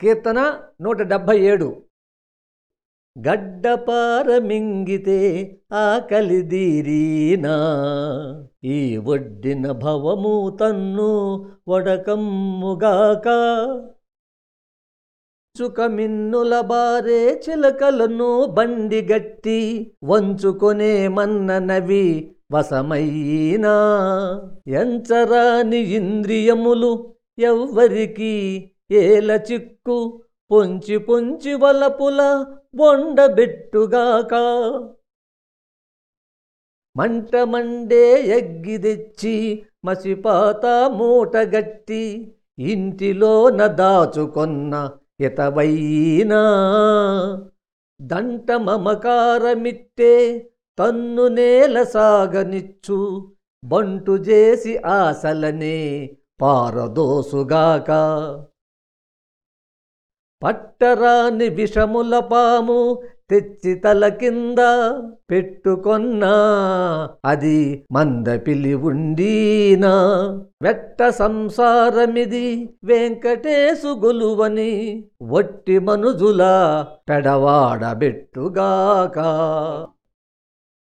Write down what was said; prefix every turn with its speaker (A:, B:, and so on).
A: కీర్తన నూట డెబ్భై ఏడు. గడ్డపార మింగితే ఆకలి దీరీనా ఈ ఒడ్డిన భవము తన్ను వడకమ్ముగాక. చుకమిన్నుల బారే చిలకలను బండి గట్టి వంచుకొనే మన్ననవి వసమయ్యినా ఎంచరాని ఇంద్రియములు ఎవ్వరికీ ఏల చిక్కు పొంచి పొంచి వలపుల బొండబెట్టుగాక మంట మండే ఎగ్గి తెచ్చి మసిపాత మూటగట్టి ఇంటిలోన దాచుకొన్న ఇతవైనా దంట మమకారమిట్టే తన్ను నేల సాగనిచ్చు బంటు చేసి ఆశలనే పారదోసుగాక. పట్టరాని విషముల పాము తెచ్చి తల కింద పెట్టుకొన్నా. అది మంద పిలి ఉండీనా. వెట్ట సంసారమిది వెంకటేశు గొలువని వట్టి మనుజుల పెడవాడబెట్టుగాక.